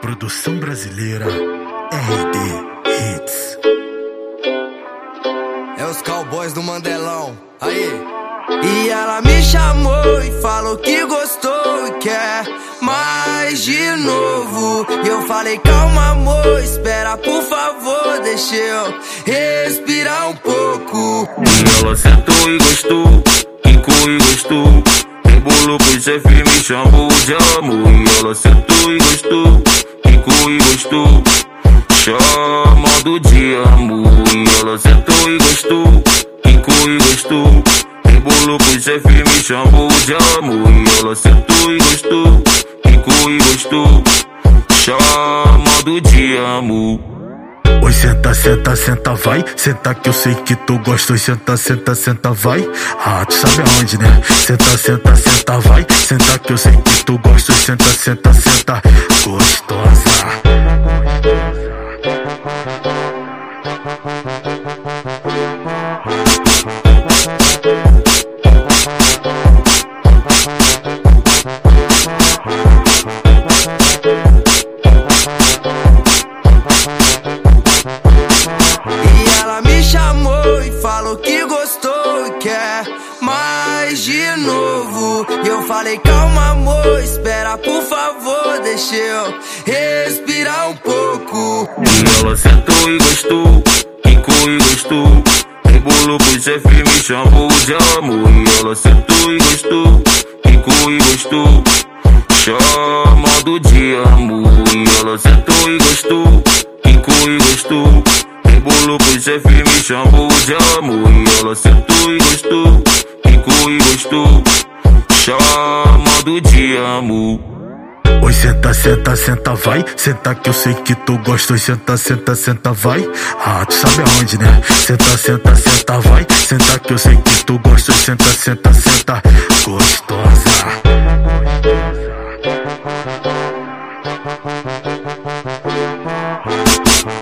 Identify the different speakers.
Speaker 1: Produção brasileira RD Hits.
Speaker 2: É os cowboys do Mandelão. Aí. E ela me chamou e falou que gostou e quer mais de novo. E eu falei, calma, amor, espera, por favor, deixa eu respirar um pouco.
Speaker 3: E ela sentou e gostou, quicou e gostou. Pro chefe, me chamou de amor. E ela sentou e gostou, quicou e gostou. Chamando de amor. E ela sentou e gostou, quicou e gostou. Pro chefe, me chamou de amor. E ela sentou e gostou, quicou e gostou. Chamando de amor.
Speaker 1: Oi, senta, senta, senta, vai. Senta que eu sei que tu gosta. Oi, senta, senta, senta, vai. Ah, tu sabe aonde, né? Senta, senta, senta, vai. Senta que eu sei que tu gosta. Oi, senta, senta, senta, gostosa.
Speaker 2: Falei, calma, amor, espera, por favor, deixa eu respirar um pouco.
Speaker 3: E ela sentou e gostou, quicou e gostou. Rebolou pro chefe, me chamou de amor. E ela sentou e gostou, quicou e gostou. Chamando de amor. E ela sentou e gostou, quicou e gostou. Rebolou pro chefe, me chamou de amor. E ela sentou e gostou, quicou e gostou amo.
Speaker 1: Oi, senta, senta, senta, vai. Senta que eu sei que tu gosta. Oi, senta, senta, senta, vai. Ah, tu sabe aonde, né? Senta, senta, senta, vai. Senta que eu sei que tu gosta. Oi, senta, senta, senta. Gostosa. Gostosa.